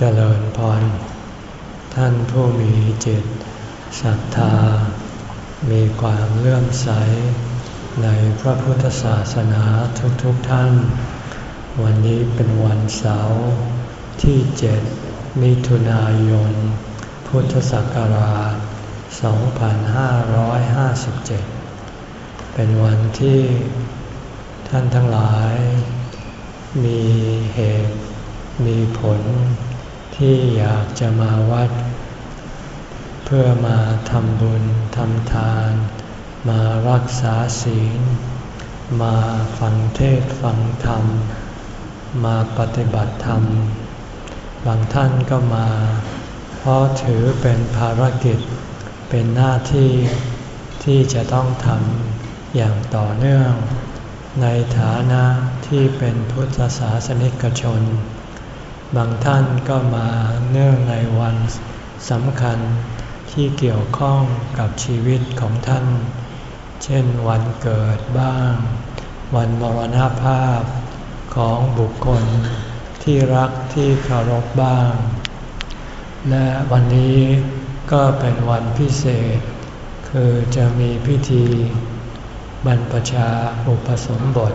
เจริญพร ท่านผู้มีจิตศรัทธา มีความเลื่อมใส ในพระพุทธศาสนาทุกๆทท่าน วันนี้เป็นวันเสาร์ที่เจ็ดมิถุนายน พุทธศักราช 2557 เป็นวันที่ท่านทั้งหลายมีเหตุมีผล ที่อยากจะมาวัด เพื่อมาทำบุญทำทาน มารักษาศีล มาฟังเทศฟังธรรม มาปฏิบัติธรรม บางท่านก็มา เพราะถือเป็นภารกิจเป็นหน้าที่ที่จะต้องทำอย่างต่อเนื่อง ในฐานะที่เป็นพุทธศาสนิกชน บางท่านก็มาเนื่องในวันสำคัญที่เกี่ยวข้องกับชีวิตของท่าน เช่นวันเกิดบ้าง วันมรณภาพของบุคคลที่รักที่เคารพบ้าง และวันนี้ก็เป็นวันพิเศษ คือจะมีพิธี บรรพชาอุปสมบท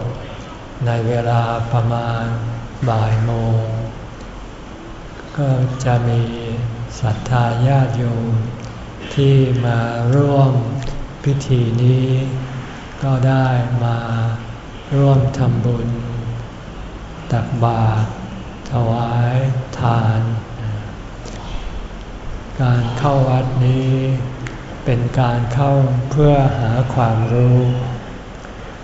ในเวลาประมาณบ่ายโมง ก็จะมีศรัทธาญาติโยมที่มาร่วมพิธีนี้ ก็ได้มาร่วมทำบุญ ตักบาตรถวายทาน การเข้าวัดนี้ เป็นการเข้าเพื่อหาความรู้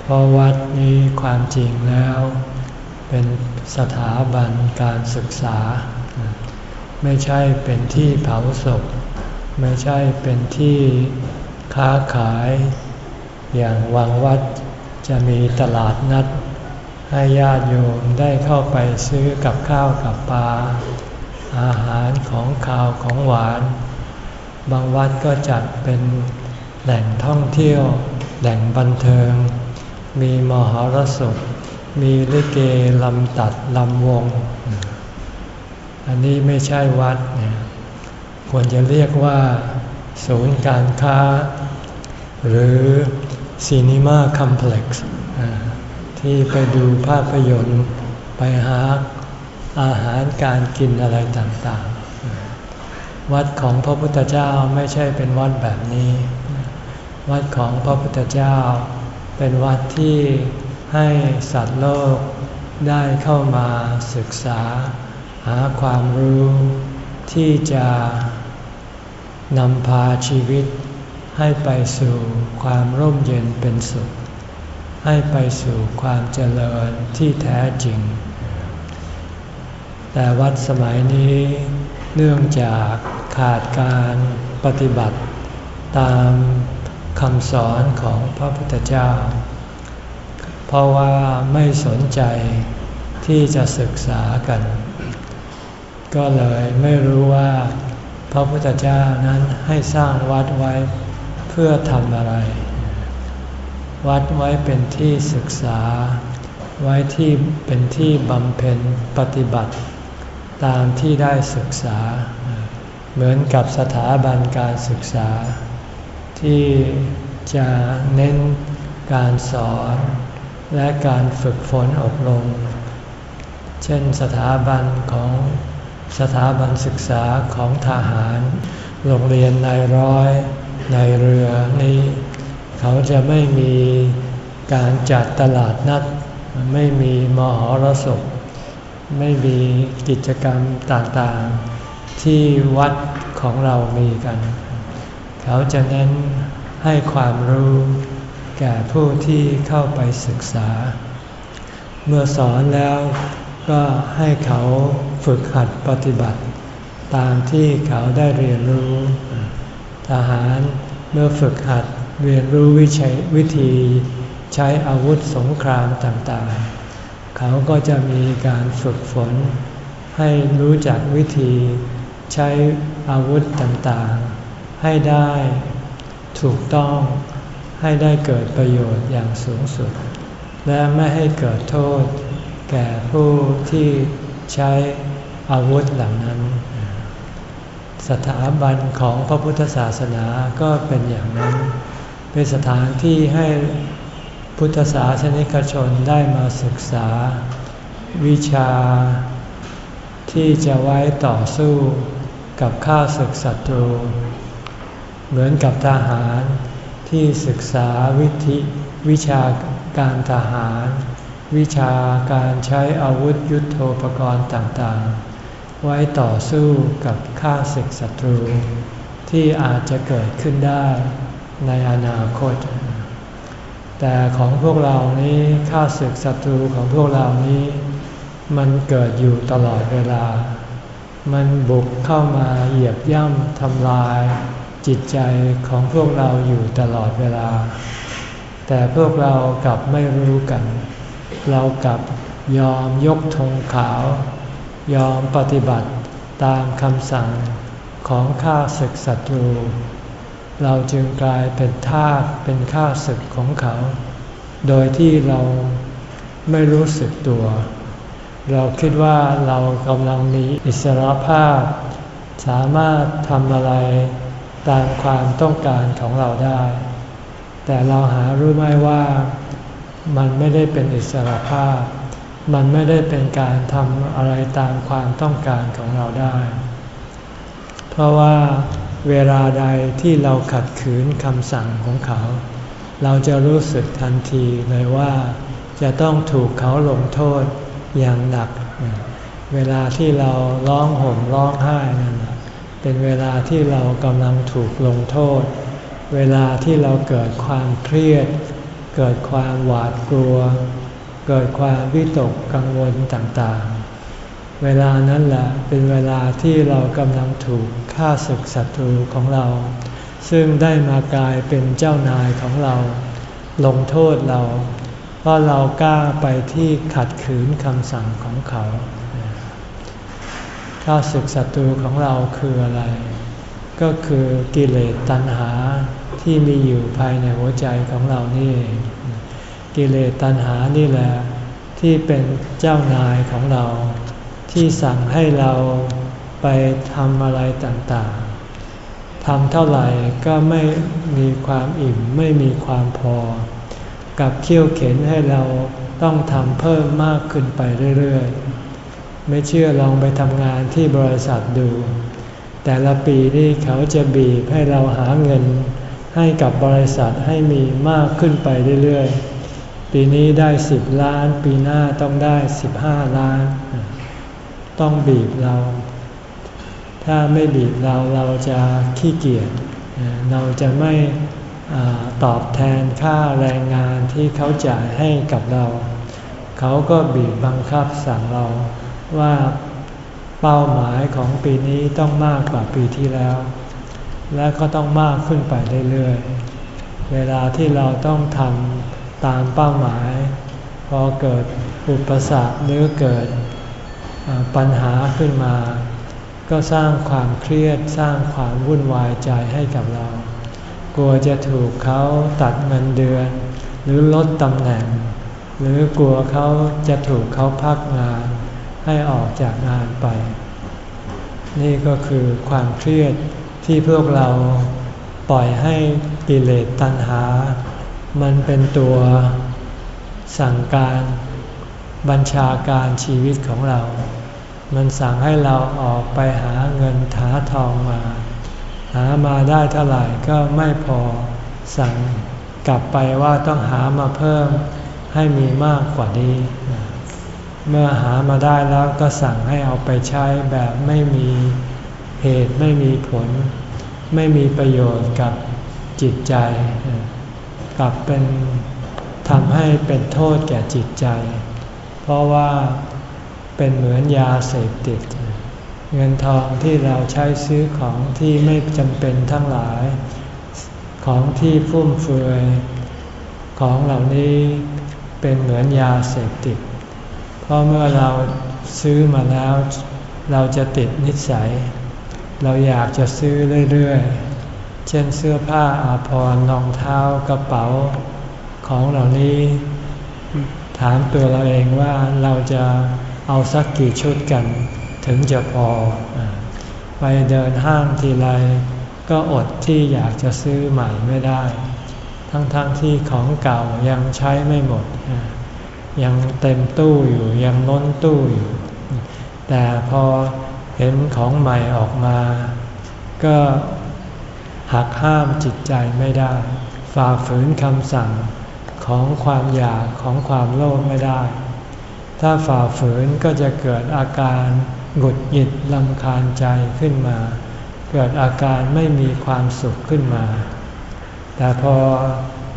เพราะวัดนี้ความจริงแล้ว เป็นสถาบันการศึกษา ไม่ใช่เป็นที่เผาศพ ไม่ใช่เป็นที่ค้าขาย อย่างวังวัดจะมีตลาดนัด ให้ญาติโยมได้เข้าไปซื้อกับข้าวกับปลา อาหารของข้าวของหวาน บางวัดก็จัดเป็นแหล่งท่องเที่ยว แหล่งบันเทิง มีมหรสพมีลิเกลำตัดลำวง อันนี้ไม่ใช่วัดเนี่ยควรจะเรียกว่า ศูนย์การค้า หรือซีนีมาคอมเพล็กซ์ที่ไปดูภาพยนตร์ไปหาอาหารการกินอะไรต่างๆ วัดของพระพุทธเจ้าไม่ใช่เป็นวัดแบบนี้ วัดของพระพุทธเจ้า เป็นวัดที่ให้สัตว์โลกได้เข้ามาศึกษา หาความรู้ที่จะนำพาชีวิตให้ไปสู่ความร่มเย็นเป็นสุข ให้ไปสู่ความเจริญที่แท้จริง แต่วัดสมัยนี้เนื่องจากขาดการปฏิบัติตามคำสอนของพระพุทธเจ้า เพราะว่าไม่สนใจที่จะศึกษากัน ก็เลยไม่รู้ว่าพระพุทธเจ้านั้นให้สร้างวัดไว้เพื่อทำอะไร วัดไว้เป็นที่ศึกษา ไว้ที่เป็นที่บำเพ็ญปฏิบัติ ตามที่ได้ศึกษา เหมือนกับสถาบันการศึกษา ที่จะเน้นการสอนและการฝึกฝนอบรม เช่นสถาบันของ สถาบันศึกษาของทหาร โรงเรียนนายร้อยในเรือนี้ เขาจะไม่มีการจัดตลาดนัด ไม่มีมหรสพไม่มีกิจกรรมต่างๆ ที่วัดของเรามีกัน เขาจะเน้นให้ความรู้แก่ผู้ที่เข้าไปศึกษา เมื่อสอนแล้วก็ให้เขา ฝึกหัดปฏิบัติ ตามที่เขาได้เรียนรู้ ทหารเมื่อฝึกหัดเรียนรู้วิชัยวิธีใช้อาวุธสงครามต่างๆ เขาก็จะมีการฝึกฝน ให้รู้จักวิธีใช้อาวุธต่างๆ ให้ได้ถูกต้องให้ได้เกิดประโยชน์อย่างสูงสุด และไม่ให้เกิดโทษแก่ผู้ที่ใช้ อาวุธเหล่านั้น สถาบันของพระพุทธศาสนาก็เป็นอย่างนั้น เป็นสถานที่ให้พุทธศาสนิกชนได้มาศึกษา วิชา ที่จะไว้ต่อสู้กับข้าศึกศัตรู เหมือนกับทหารที่ศึกษาวิธีวิชาการทหาร วิชาการใช้อาวุธยุโทโธปกรณ์ต่างๆ ไว้ต่อสู้กับข้าศึกศัตรู ที่อาจจะเกิดขึ้นได้ในอนาคต แต่ของพวกเรานี้ข้าศึกศัตรูของพวกเรานี้ มันเกิดอยู่ตลอดเวลา มันบุกเข้ามาเหยียบย่ำทำลาย จิตใจของพวกเราอยู่ตลอดเวลา แต่พวกเรากลับไม่รู้กัน เรากลับยอมยกธงขาว ยอมปฏิบัติตามคำสั่งของข้าศึกศัตรู เราจึงกลายเป็นทาสเป็นข้าศึกของเขา โดยที่เราไม่รู้สึกตัว เราคิดว่าเรากำลังมีอิสรภาพ สามารถทำอะไรตามความต้องการของเราได้ แต่เราหารู้ไหมว่ามันไม่ได้เป็นอิสรภาพ มันไม่ได้เป็นการทำอะไรตามความต้องการของเราได้ เพราะว่าเวลาใดที่เราขัดขืนคำสั่งของเขา เราจะรู้สึกทันทีเลยว่า จะต้องถูกเขาลงโทษอย่างหนัก เวลาที่เราร้องห่มร้องไห้นั่นเป็นเวลาที่เรากำลังถูกลงโทษ เวลาที่เราเกิดความเครียด เกิดความหวาดกลัว เกิดความวิตกกังวลต่างๆ เวลานั้นแหละเป็นเวลาที่เรากำลังถูกฆ่าศึกศัตรูของเรา ซึ่งได้มากลายเป็นเจ้านายของเรา ลงโทษเรา เพราะเรากล้าไปที่ขัดขืนคำสั่งของเขาข้าศึกศัตรูของเราคืออะไร ก็คือกิเลสตัณหาที่มีอยู่ภายในหัวใจของเรานี่ กิเลสตัณหานี่แหละที่เป็นเจ้านายของเรา ที่สั่งให้เราไปทำอะไรต่างๆทำเท่าไหร่ก็ไม่มีความอิ่มไม่มีความพอ กับเขี่ยวเข็นให้เราต้องทำเพิ่มมากขึ้นไปเรื่อยๆ ไม่เชื่อลองไปทำงานที่บริษัทดู แต่ละปีนี่เขาจะบีบให้เราหาเงินให้กับบริษัทให้มีมากขึ้นไปเรื่อยๆ ปีนี้ได้สิบล้าน ปีหน้าต้องได้สิบห้าล้าน ต้องบีบเรา ถ้าไม่บีบเราเราจะขี้เกียจเราจะไม่อตอบแทนค่าแรงงานที่เขาจ่ายให้กับเรา เขาก็บีบบังคับสั่งเราว่าเป้าหมายของปีนี้ต้องมากกว่าปีที่แล้ว และก็ต้องมากขึ้นไปเรื่อยๆ เวลาที่เราต้องทำ ตามเป้าหมาย พอเกิดอุปสรรคหรือเกิดปัญหาขึ้นมา ก็สร้างความเครียดสร้างความวุ่นวายใจให้กับเรา กลัวจะถูกเขาตัดเงินเดือน หรือลดตำแหน่ง หรือกลัวเขาจะถูกเขาพักงาน ให้ออกจากงานไป นี่ก็คือความเครียดที่พวกเราปล่อยให้กิเลสตัณหา มันเป็นตัวสั่งการบัญชาการชีวิตของเรา มันสั่งให้เราออกไปหาเงินหาทองมา หามาได้เท่าไหร่ก็ไม่พอ สั่งกลับไปว่าต้องหามาเพิ่มให้มีมากกว่านี้ เมื่อหามาได้แล้วก็สั่งให้เอาไปใช้แบบไม่มีเหตุไม่มีผล ไม่มีประโยชน์กับจิตใจ กลับเป็นทำให้เป็นโทษแก่จิตใจ เพราะว่าเป็นเหมือนยาเสพติด เงินทองที่เราใช้ซื้อของที่ไม่จำเป็นทั้งหลาย ของที่ฟุ่มเฟือยของเหล่านี้เป็นเหมือนยาเสพติด เพราะเมื่อเราซื้อมาแล้ว เราจะติดนิสัย เราอยากจะซื้อเรื่อย ๆ เช่นเสื้อผ้าอาภรณ์รองเท้ากระเป๋าของเหล่านี้ ถามตัวเราเองว่าเราจะเอาสักกี่ชุดกันถึงจะพอ ไปเดินห้างทีไรก็อดที่อยากจะซื้อใหม่ไม่ได้ ทั้งๆทที่ของเก่ายังใช้ไม่หมด ยังเต็มตู้อยู่ยังล้นตู้อยู่ แต่พอเห็นของใหม่ออกมา ก็ หักห้ามจิตใจไม่ได้ ฝ่าฝืนคำสั่งของความอยากของความโลภไม่ได้ ถ้าฝ่าฝืนก็จะเกิดอาการหงุดหงิดลำคาญใจขึ้นมา เกิดอาการไม่มีความสุขขึ้นมา แต่พอ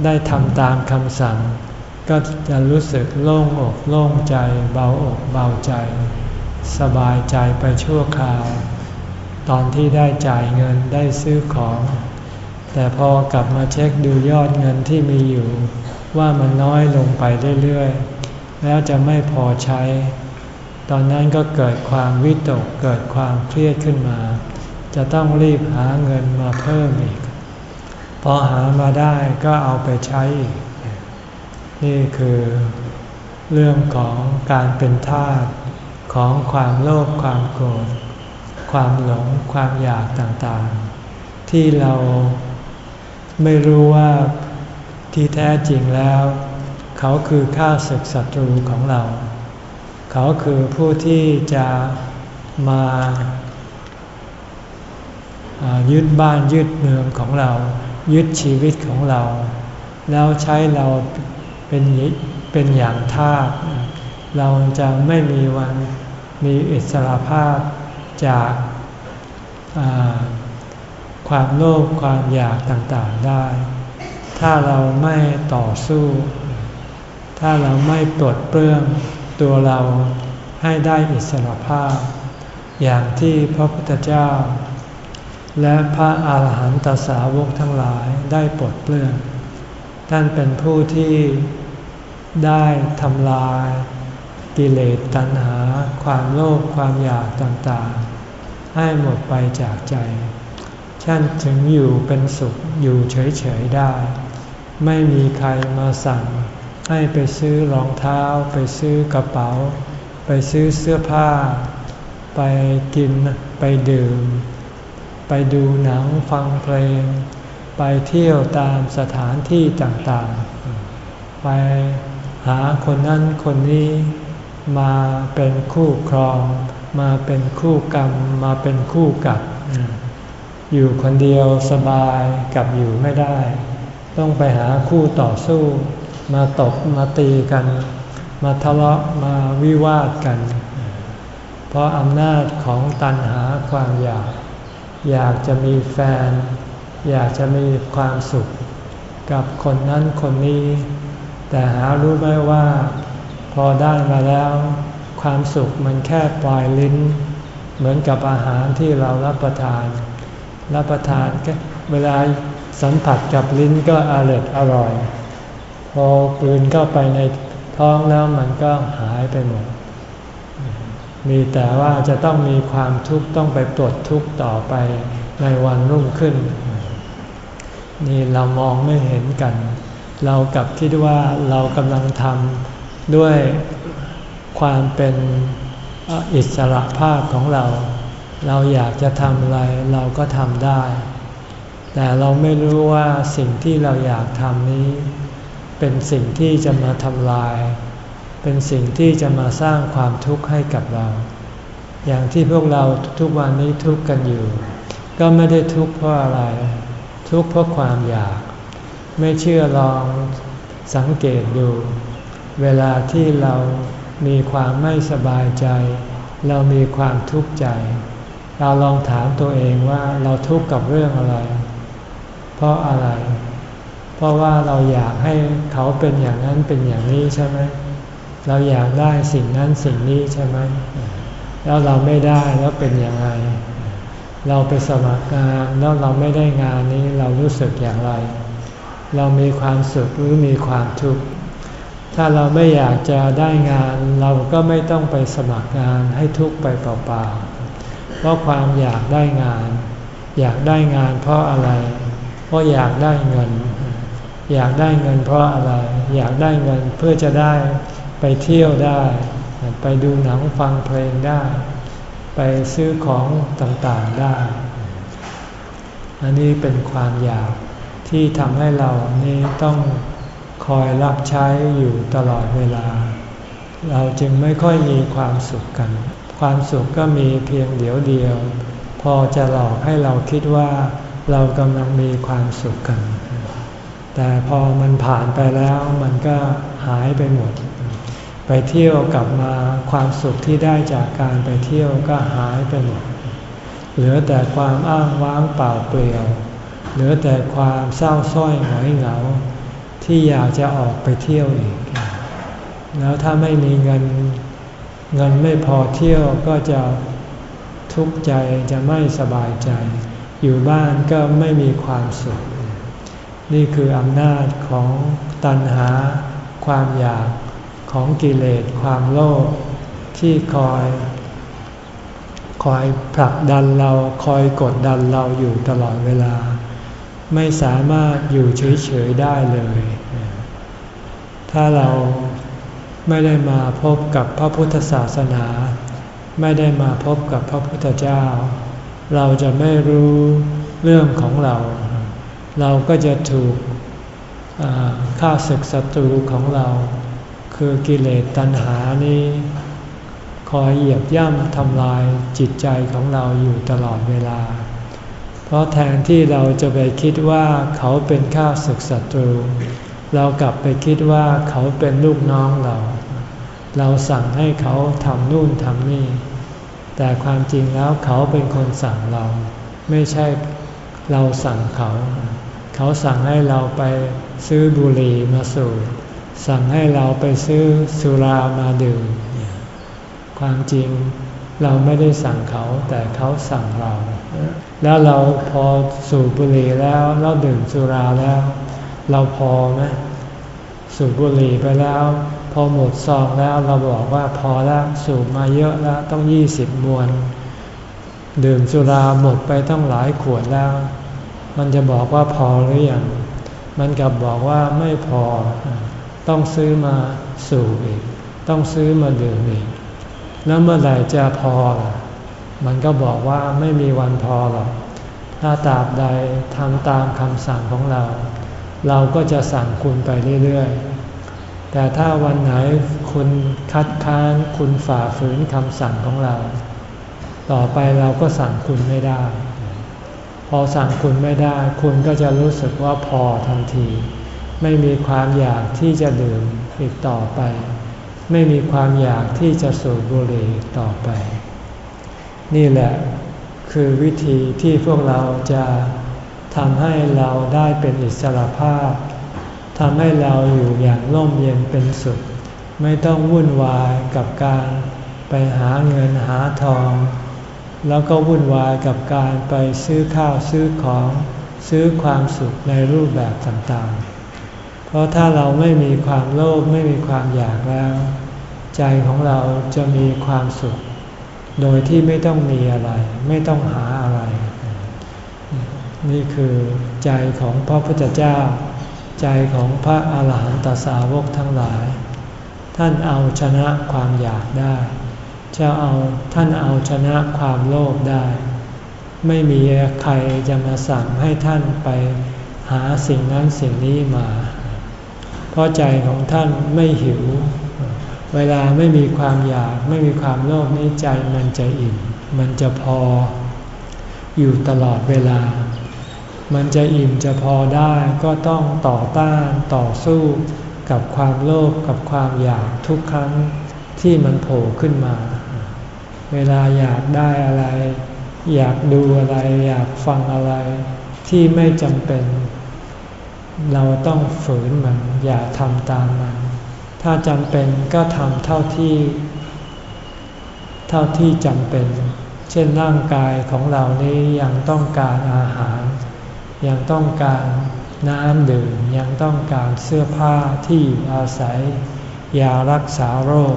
ได้ทำตามคำสั่ง ก็จะรู้สึกโล่งอกโล่งใจ เบาอกเบาใจ สบายใจไปชั่วคราว ตอนที่ได้จ่ายเงินได้ซื้อของ แต่พอกลับมาเช็คดูยอดเงินที่มีอยู่ ว่ามันน้อยลงไปเรื่อยๆ แล้วจะไม่พอใช้ ตอนนั้นก็เกิดความวิตกเกิดความเครียดขึ้นมา จะต้องรีบหาเงินมาเพิ่มอีก พอหามาได้ก็เอาไปใช้อีก นี่คือเรื่องของการเป็นทาสของความโลภความโกรธ ความหลงความอยากต่างๆ ที่เราไม่รู้ว่าที่แท้จริงแล้ว เขาคือข้าศึกศัตรูของเรา เขาคือผู้ที่จะมายึดบ้านยึดเมืองของเรา ยึดชีวิตของเรา แล้วใช้เราเป็นเป็นอย่างทาสเราจะไม่มีวันมีอิสระภาพ จากความโลภความอยากต่างๆได้ ถ้าเราไม่ต่อสู้ ถ้าเราไม่ปลดเปลื้องตัวเราให้ได้อิสรภาพ อย่างที่พระพุทธเจ้า และพระอาหารหันตสาวกทั้งหลายได้ปลดเปลื้อง ท่านเป็นผู้ที่ได้ทำลาย กิเลสตัณหา ความโลภความอยากต่างๆ ให้หมดไปจากใจท่านถึงอยู่เป็นสุขอยู่เฉยๆได้ ไม่มีใครมาสั่ง ให้ไปซื้อรองเท้า ไปซื้อกระเป๋า ไปซื้อเสื้อผ้า ไปกินไปดื่ม ไปดูหนังฟังเพลง ไปเที่ยวตามสถานที่ต่างๆ ไปหาคนนั้นคนนี้ มาเป็นคู่ครอง มาเป็นคู่กรรม มาเป็นคู่กัดอยู่คนเดียวสบายกับอยู่ไม่ได้ ต้องไปหาคู่ต่อสู้ มาตบมาตีกัน มาทะเลาะมาวิวาทกัน เพราะอำนาจของตันหาความอยาก อยากจะมีแฟน อยากจะมีความสุข กับคนนั้นคนนี้ แต่หารู้ไหมว่า พอได้มาแล้ว ความสุขมันแค่ปลายลิ้น เหมือนกับอาหารที่เรารับประทาน รับประทานเวลาสัมผัสกับลิ้นก็อร่อยอร่อย พอปืนเข้าไปในท้องแล้วมันก็หายไปหมด มีแต่ว่าจะต้องมีความทุกข์ต้องไปปลดทุกข์ต่อไปในวันรุ่งขึ้น นี่เรามองไม่เห็นกัน เรากลับคิดว่าเรากำลังทำ ด้วยความเป็นอิสระภาพของเรา เราอยากจะทำอะไรเราก็ทำได้ แต่เราไม่รู้ว่าสิ่งที่เราอยากทำนี้ เป็นสิ่งที่จะมาทำลาย เป็นสิ่งที่จะมาสร้างความทุกข์ให้กับเรา อย่างที่พวกเราทุกวันนี้ทุกข์กันอยู่ ก็ไม่ได้ทุกข์เพราะอะไร ทุกข์เพราะความอยาก ไม่เชื่อลองสังเกตดู เวลาที่เรามีความไม่สบายใจ เรามีความทุกข์ใจ เราลองถามตัวเองว่าเราทุกข์กับเรื่องอะไร เพราะอะไร เพราะว่าเราอยากให้เขาเป็นอย่างนั้นเป็นอย่างนี้ใช่ไหมเราอยากได้สิ่งนั้นสิ่งนี้ใช่ไหมแล้วเราไม่ได้แล้วเป็นอยังไงเราไปสมัครงานแล้วเราไม่ได้งานนี้เรารู้สึกอย่างไร เรามีความสุขหรือมีความทุกข์ ถ้าเราไม่อยากจะได้งาน เราก็ไม่ต้องไปสมัครงานให้ทุกไปเปล่าๆ เพราะความอยากได้งาน อยากได้งานเพราะอะไร เพราะอยากได้เงิน อยากได้เงินเพราะอะไร อยากได้เงินเพื่อจะได้ไปเที่ยวได้ ไปดูหนังฟังเพลงได้ ไปไปซื้อของต่างๆได้ อันนี้เป็นความอยากที่ทำให้เรานี่ต้อง คอยรับใช้อยู่ตลอดเวลา เราจึงไม่ค่อยมีความสุขกัน ความสุขก็มีเพียงเดียวเดียว พอจะหลอกให้เราคิดว่าเรากำลังมีความสุขกัน แต่พอมันผ่านไปแล้วมันก็หายไปหมด ไปเที่ยวกลับมาความสุขที่ได้จากการไปเที่ยวก็หายไปหมด เหลือแต่ความอ้างว้างเปล่าเปลี่ยว เหลือแต่ความเศร้าส้อยหงอยเหงา ที่อยากจะออกไปเที่ยวอีก แล้วถ้าไม่มีเงินเงินไม่พอเที่ยวก็จะทุกข์ใจจะไม่สบายใจ อยู่บ้านก็ไม่มีความสุข นี่คืออำนาจของตัณหา ความอยากของกิเลสความโลภที่คอยคอยผลักดันเราคอยกดดันเราอยู่ตลอดเวลา ไม่สามารถอยู่เฉยๆได้เลย ถ้าเราไม่ได้มาพบกับพระพุทธศาสนา ไม่ได้มาพบกับพระพุทธเจ้า เราจะไม่รู้เรื่องของเรา เราก็จะถูกข้าศึกศัตรูของเรา คือกิเลสตัณหานี้ คอยเหยียบย่ำทำลายจิตใจของเราอยู่ตลอดเวลา เพราะแทนที่เราจะไปคิดว่าเขาเป็นข้าศึกศัตรู เรากลับไปคิดว่าเขาเป็นลูกน้องเรา เราสั่งให้เขาทำนู่นทำนี่ แต่ความจริงแล้วเขาเป็นคนสั่งเรา ไม่ใช่เราสั่งเขา เขาสั่งให้เราไปซื้อบุหรี่มาสูบสั่งให้เราไปซื้อสุรามาดื่ม ความจริงเราไม่ได้สั่งเขาแต่เขาสั่งเรา แล้วเราพอสูบบุหรี่แล้วเราดื่มสุราแล้ว เราพอไหมสูบบุหรี่ไปแล้ว พอหมดซองแล้วเราบอกว่าพอแล้วสูบมาเยอะแล้วต้องยี่สิบมวนดื่มสุราหมดไปต้องหลายขวดแล้ว มันจะบอกว่าพอหรืออยังมันกลับบอกว่าไม่พอ ต้องซื้อมาสูบอีก ต้องซื้อมาดื่มอีก แล้วเมื่อไหร่จะพอล่ะ มันก็บอกว่าไม่มีวันพอหรอก ถ้าตราบใดทำตามคำสั่งของเรา เราก็จะสั่งคุณไปเรื่อยๆ แต่ถ้าวันไหนคุณคัดค้านคุณฝ่าฝืนคำสั่งของเรา ต่อไปเราก็สั่งคุณไม่ได้ พอสั่งคุณไม่ได้ คุณก็จะรู้สึกว่าพอทันที ไม่มีความอยากที่จะดื่มอีกต่อไป ไม่มีความอยากที่จะสูบบุหรี่ต่อไป นี่แหละคือวิธีที่พวกเราจะทำให้เราได้เป็นอิสระภาพทำให้เราอยู่อย่างร่มเย็นเป็นสุข ไม่ต้องวุ่นวายกับการไปหาเงินหาทอง แล้วก็วุ่นวายกับการไปซื้อข้าวซื้อของซื้อความสุขในรูปแบบต่างๆ เพราะถ้าเราไม่มีความโลภไม่มีความอยากแล้ว ใจของเราจะมีความสุข โดยที่ไม่ต้องมีอะไร ไม่ต้องหาอะไร นี่คือใจของพระพุทธเจ้า ใจของพระอาหารหันตสาวกทั้งหลาย ท่านเอาชนะความอยากได้จะเอาท่านเอาชนะความโลภได้ ไม่มีใครจะมาสั่งให้ท่านไปหาสิ่งนั้นสิ่งนี้มา เพราะใจของท่านไม่หิว เวลาไม่มีความอยากไม่มีความโลภนี้ใจมันจะอิ่ม มันจะพอ อยู่ตลอดเวลา มันจะอิ่มจะพอได้ก็ต้องต่อต้านต่อสู้กับความโลภกับความอยากทุกครั้งที่มันโผล่ขึ้นมา เวลาอยากได้อะไร อยากดูอะไร อยากฟังอะไร ที่ไม่จำเป็น เราต้องฝืนมันอย่าทำตามมัน ถ้าจำเป็นก็ทำเท่าที่ เท่าที่จำเป็น เช่นร่างกายของเรานี้ยังต้องการอาหาร ยังต้องการน้ำดื่ม ยังต้องการเสื้อผ้าที่อยู่อาศัย ยารักษาโรค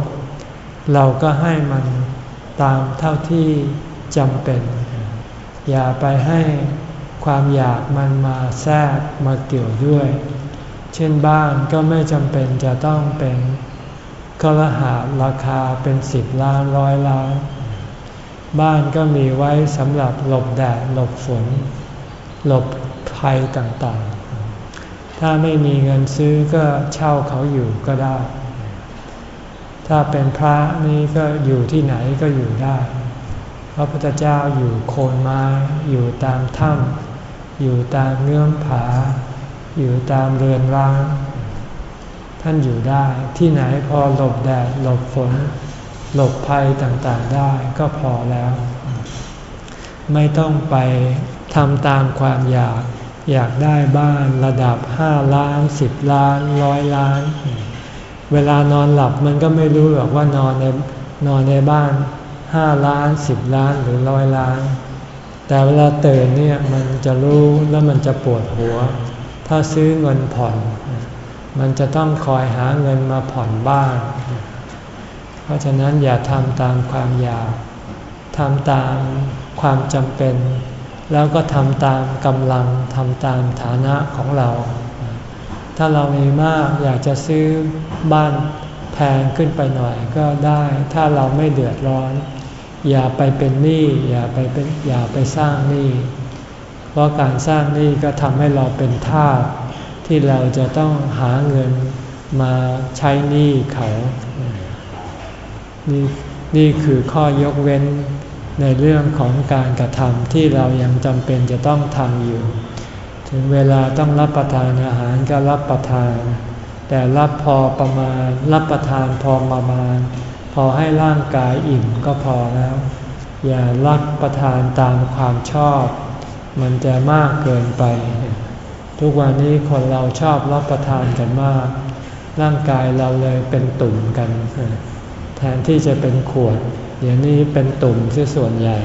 เราก็ให้มันตามเท่าที่จำเป็น อย่าไปให้ความอยากมันมาแทรกมาเกี่ยวด้วย เช่นบ้านก็ไม่จำเป็นจะต้องเป็นคลหาราคาเป็นสิบล้านร้อยล้าน บ้านก็มีไว้สำหรับหลบแดดหลบฝน หลบภัยต่างๆ ถ้าไม่มีเงินซื้อก็เช่าเขาอยู่ก็ได้ ถ้าเป็นพระนี่ก็อยู่ที่ไหนก็อยู่ได้ พระพุทธเจ้าอยู่โคนไม้ อยู่ตามถ้ำอยู่ตามเงื่อมผา อยู่ตามเรือนร้าง ท่านอยู่ได้ที่ไหนพอหลบแดดหลบฝน หลบภัยต่างๆได้ก็พอแล้ว ไม่ต้องไปทำตามความอยากอยากได้บ้านระดับห้าล้านสิบล้านร้อยล้าน เวลานอนหลับมันก็ไม่รู้หรอกว่านอนในนอนในบ้านห้าล้านสิบล้านหรือร้อยล้าน แต่เวลาตื่นเนี่ยมันจะรู้แล้วมันจะปวดหัว ถ้าซื้อเงินผ่อน มันจะต้องคอยหาเงินมาผ่อนบ้านเพราะฉะนั้นอย่าทำตามความอยากทำตามความจำเป็น แล้วก็ทำตามกำลังทำตามฐานะของเรา ถ้าเรามีมากอยากจะซื้อบ้านแพงขึ้นไปหน่อยก็ได้ ถ้าเราไม่เดือดร้อน อย่าไปเป็นหนี้อย่าไปเป็นอย่าไปสร้างหนี้ เพราะการสร้างหนี้ก็ทำให้เราเป็นทาสที่เราจะต้องหาเงินมาใช้หนี้เขานี่นี่คือข้อยกเว้นในเรื่องของการกระทำที่เรายังจำเป็นจะต้องทำอยู่ ถึงเวลาต้องรับประทานอาหารก็รับประทาน แต่รับพอประมาณ รับประทานพอประมาณ พอให้ร่างกายอิ่มก็พอแล้ว อย่ารับประทานตามความชอบ มันจะมากเกินไป ทุกวันนี้คนเราชอบรับประทานกันมาก ร่างกายเราเลยเป็นตุ่มกัน แทนที่จะเป็นขวด เดี๋ยวนี้เป็นตุ่มที่ส่วนใหญ่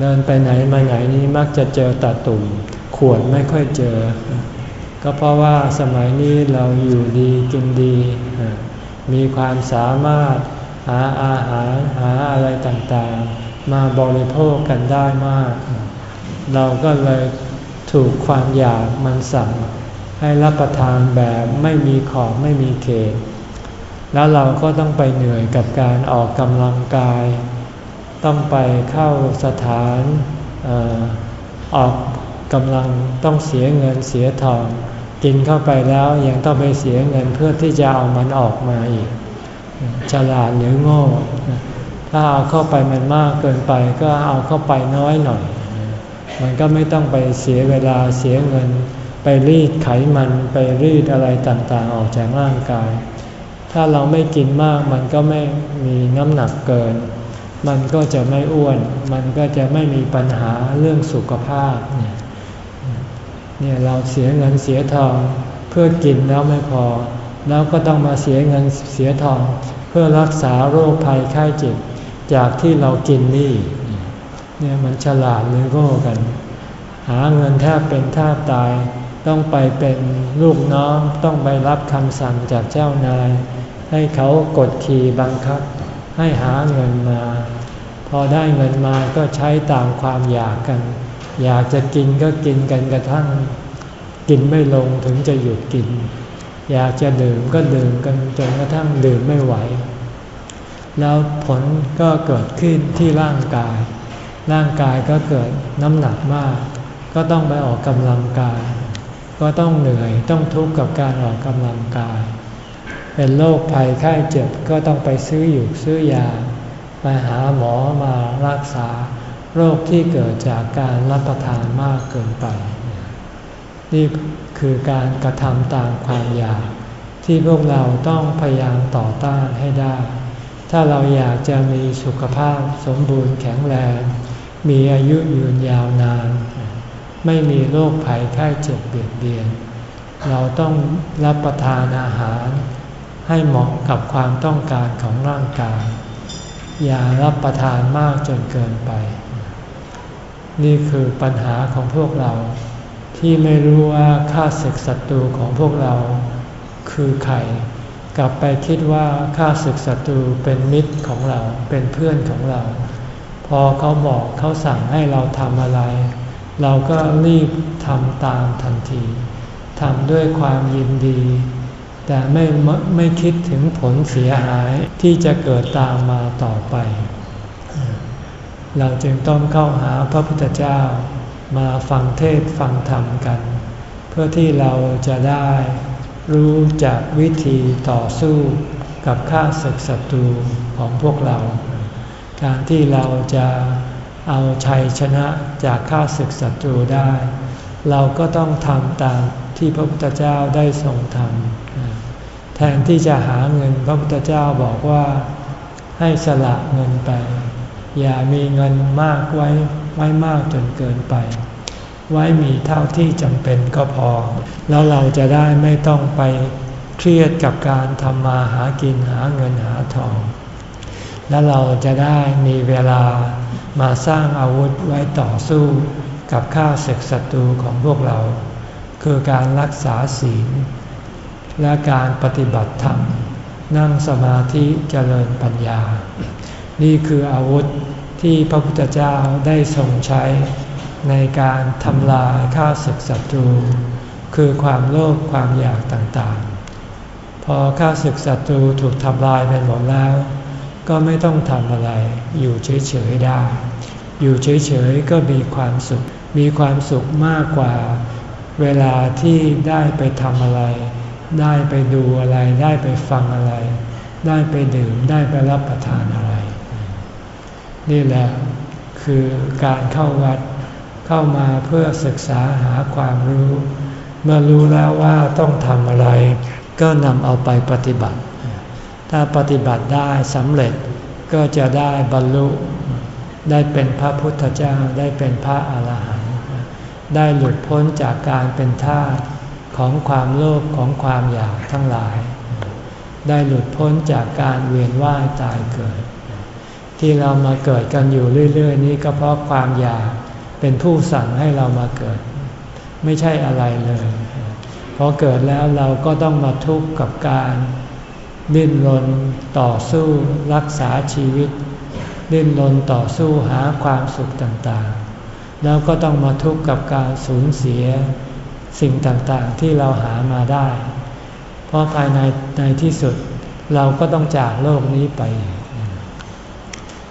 เดินไปไหนมาไหนนี้มักจะเจอแต่ตุ่ม ขวดไม่ค่อยเจอ ก็เพราะว่าสมัยนี้เราอยู่ดีกินดี มีความสามารถหาอาหารหาอะไรต่างๆ มาบริโภคกันได้มาก เราก็เลยถูกความอยากมันสั่ง ให้รับประทานแบบไม่มีขอบไม่มีเขต แล้วเราก็ต้องไปเหนื่อยกับการออกกำลังกาย ต้องไปเข้าสถานอออกกำลังต้องเสียเงินเสียทอง กินเข้าไปแล้วยังต้องไปเสียเงินเพื่อที่จะเอามันออกมาอีก ฉลาดหรือโง่ ถ้าเอาเข้าไปมันมากเกินไปก็เอาเข้าไปน้อยหน่อย มันก็ไม่ต้องไปเสียเวลาเสียเงิน ไปรีดไขมันไปรีดอะไรต่างๆ ออกจากร่างกาย ถ้าเราไม่กินมากมันก็ไม่มีน้ำหนักเกิน มันก็จะไม่อ้วน มันก็จะไม่มีปัญหาเรื่องสุขภาพเนี่ยเนี่ยเราเสียเงินเสียทองเพื่อกินแล้วไม่พอ แล้วก็ต้องมาเสียเงินเสียทอง เพื่อรักษาโรคภัยไข้เจ็บจากที่เรากินนี่ เนี่ยมันฉลาดหรือโง่กัน หาเงินแทบเป็นแทบตาย ต้องไปเป็นลูกน้องต้องไปรับคำสั่งจากเจ้านาย ให้เขากดขี่บังคับ ให้หาเงินมา พอได้เงินมาก็ใช้ตามความอยากกัน อยากจะกินก็กินกันกระทั่ง กินไม่ลงถึงจะหยุดกิน อยากจะดื่มก็ดื่มกันจนกระทั่งดื่มไม่ไหว แล้วผลก็เกิดขึ้นที่ร่างกาย ร่างกายก็เกิดน้ำหนักมาก ก็ต้องไปออกกำลังกาย ก็ต้องเหนื่อยต้องทุกข์กับการออกกำลังกาย เป็นโรคภัยไข้เจ็บก็ต้องไปซื้ออยู่ซื้อยาไปหาหมอมารักษาโรคที่เกิดจากการรับประทานมากเกินไป นี่คือการกระทำตามความอยาก ที่พวกเราต้องพยายามต่อต้านให้ได้ ถ้าเราอยากจะมีสุขภาพสมบูรณ์แข็งแรง มีอายุยืนยาวนาน ไม่มีโรคภัยไข้เจ็บเบียดเบียน เราต้องรับประทานอาหาร ให้เหมาะกับความต้องการของร่างกาย อย่ารับประทานมากจนเกินไป นี่คือปัญหาของพวกเรา ที่ไม่รู้ว่าข้าศึกศัตรูของพวกเรา คือใครกลับไปคิดว่าข้าศึกศัตรูเป็นมิตรของเราเป็นเพื่อนของเรา พอเขาบอกเขาสั่งให้เราทำอะไร เราก็รีบทำตามทันทีทำด้วยความยินดี แต่ไม่ไม่คิดถึงผลเสียหายที่จะเกิดตามมาต่อไป เราจึงต้องเข้าหาพระพุทธเจ้ามาฟังเทศฟังธรรมกัน เพื่อที่เราจะได้รู้จักวิธีต่อสู้กับข้าศึกศัตรูของพวกเรา การที่เราจะเอาชัยชนะจากข้าศึกศัตรูได้ เราก็ต้องทำตามที่พระพุทธเจ้าได้ทรงทำแทนที่จะหาเงินพระพุทธเจ้าบอกว่าให้สละเงินไป อย่ามีเงินมากไว้ไว้มากจนเกินไป ไว้มีเท่าที่จำเป็นก็พอ แล้วเราจะได้ไม่ต้องไปเครียดกับการทำมาหากินหาเงินหาทอง แล้วเราจะได้มีเวลามาสร้างอาวุธไว้ต่อสู้กับข้าศึกศัตรูของพวกเรา คือการรักษาศีล และการปฏิบัติธรรม นั่งสมาธิเจริญปัญญา นี่คืออาวุธที่พระพุทธเจ้าได้ทรงใช้ในการทำลายข้าศึกศัตรู คือความโลภความอยากต่างๆ พอข้าศึกศัตรูถูกทำลายไปหมดแล้ว ก็ไม่ต้องทำอะไร อยู่เฉยๆได้ อยู่เฉยๆก็มีความสุข มีความสุขมากกว่า เวลาที่ได้ไปทำอะไร ได้ไปดูอะไร ได้ไปฟังอะไร ได้ไปดื่ม ได้ไปรับประทานอะไร นี่แหละคือการเข้าวัด เข้ามาเพื่อศึกษาหาความรู้ เมื่อรู้แล้วว่าต้องทำอะไร ก็นำเอาไปปฏิบัติ ถ้าปฏิบัติได้สำเร็จก็จะได้บรรลุ ได้เป็นพระพุทธเจ้าได้เป็นพระอาหารหันต์ได้หลุดพ้นจากการเป็นทาสของความโลภของความอยากทั้งหลาย ได้หลุดพ้นจากการเวียนว่ายตายเกิด ที่เรามาเกิดกันอยู่เรื่อย ๆ นี้ก็เพราะความอยากเป็นผู้สั่งให้เรามาเกิด ไม่ใช่อะไรเลยพอเกิดแล้วเราก็ต้องมาทุกข์กับการ ดิ้นรนต่อสู้รักษาชีวิต ดิ้นรนต่อสู้หาความสุขต่างๆ แล้วก็ต้องมาทุกข์กับการสูญเสียสิ่งต่างๆที่เราหามาได้ เพราะภายในในที่สุดเราก็ต้องจากโลกนี้ไป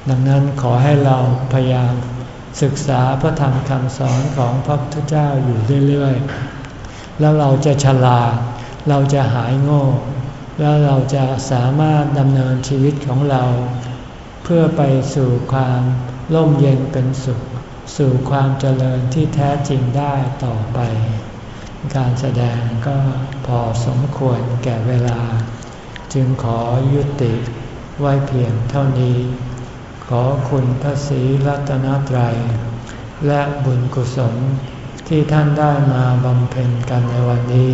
ดังนั้นขอให้เราพยายามศึกษาพระธรรมคำสอนของพระพุทธเจ้าอยู่เรื่อยๆ แล้วเราจะฉลาด เราจะหายโง่ แล้วเราจะสามารถดำเนินชีวิตของเรา เพื่อไปสู่ความร่มเย็นเป็นสุข สู่ความเจริญที่แท้จริงได้ต่อไป การแสดงก็พอสมควรแก่เวลา จึงขอยุติไว้เพียงเท่านี้ ขอคุณพระศรีรัตนตรัย และบุญกุศลที่ท่านได้มาบำเพ็ญกันในวันนี้